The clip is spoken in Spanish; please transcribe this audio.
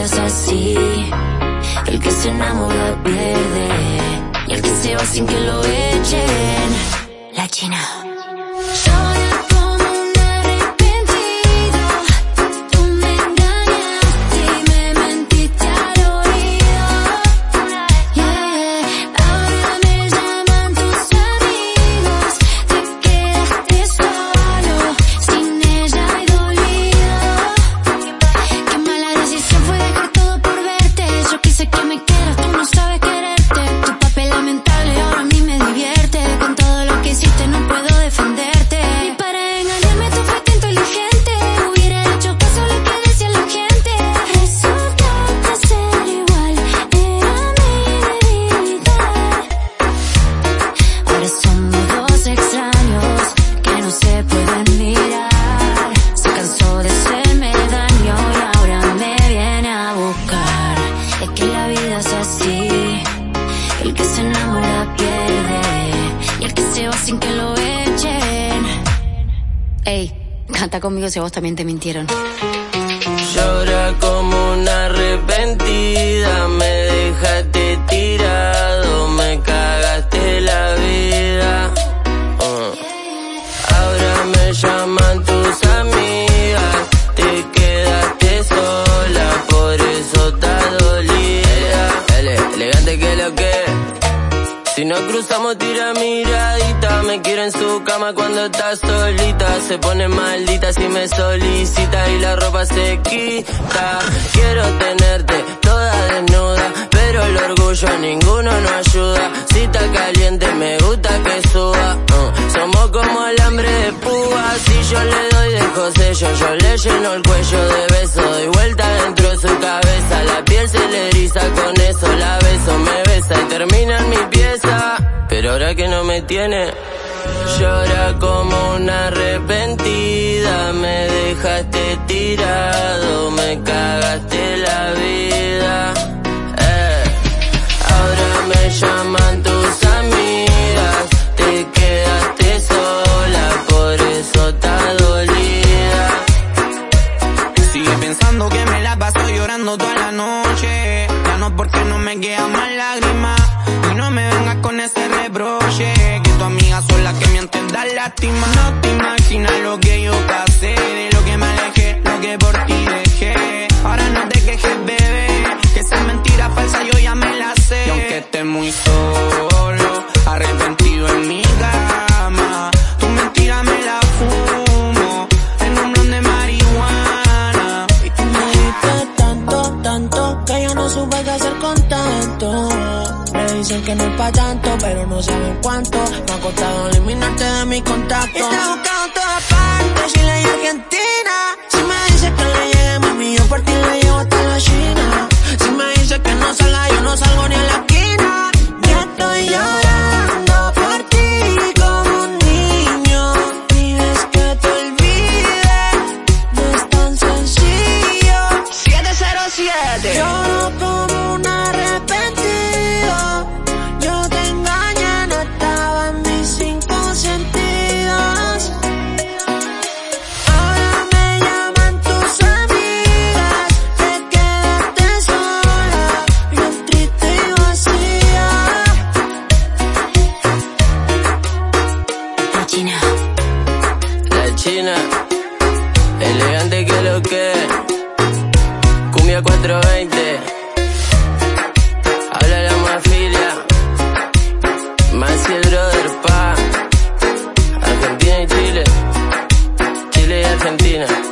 así. El que se enamora pierde, y el que se va sin que lo echen. La China. Sin que lo echen. Ey, canta conmigo si vos también te mintieron. Llora como una arrepentida, me si no cruzamos tira miradita, me quiero en su cama cuando está solita, se pone maldita si me solicita y la ropa se quita. Quiero tenerte toda desnuda, pero el orgullo ninguno no ayuda. Si está caliente me gusta que si yo le doy de sello, yo le lleno el cuello de beso, doy vuelta dentro de su cabeza, la piel se le eriza con eso, la beso, me besa y termina en mi pieza. Pero ahora que no me tiene, llora como que tu amiga son las que me entienda lástima. No te imaginas lo que yo pasé, de lo que me alejé, lo que por ti dejé. Ahora no te quejes, bebé, que esa mentira falsa yo ya me la sé. Y aunque esté muy solo, arrepentido en mi cama, tu mentira me la fumo, en un blon de marihuana. Y tú me diste tanto, tanto, que yo no supe qué hacer con tanto dicen que no es pa' tanto, pero no saben cuánto. Me ha costado eliminarte de mi contacto. China, elegante que lo que, cumbia 420, habla la mafilia, más el brother pa, Argentina y Chile, Chile y Argentina.